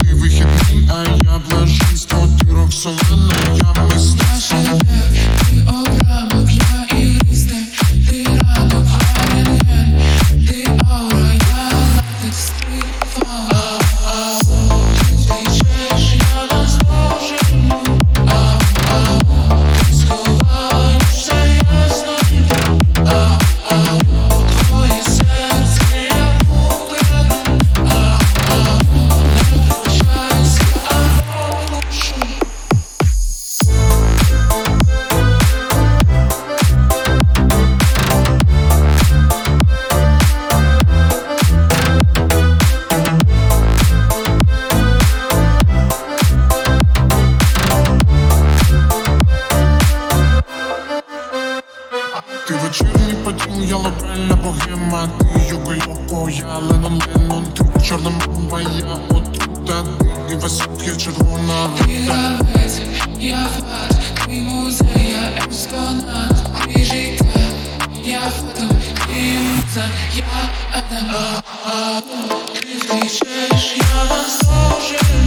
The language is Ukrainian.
Ти вихідний, а я блаженство Ти Роксолана, Ти вечірній поділ, я лобельна богема. Ти юго-йоко, я Ленон Леннон Ти чорна мова, я отрута. Ти і високий червона Ти Гравець, я фат, твій музей, я експонат, твій життя, я фото, ти муза, я Адам. Ти втечеш, я вас пожену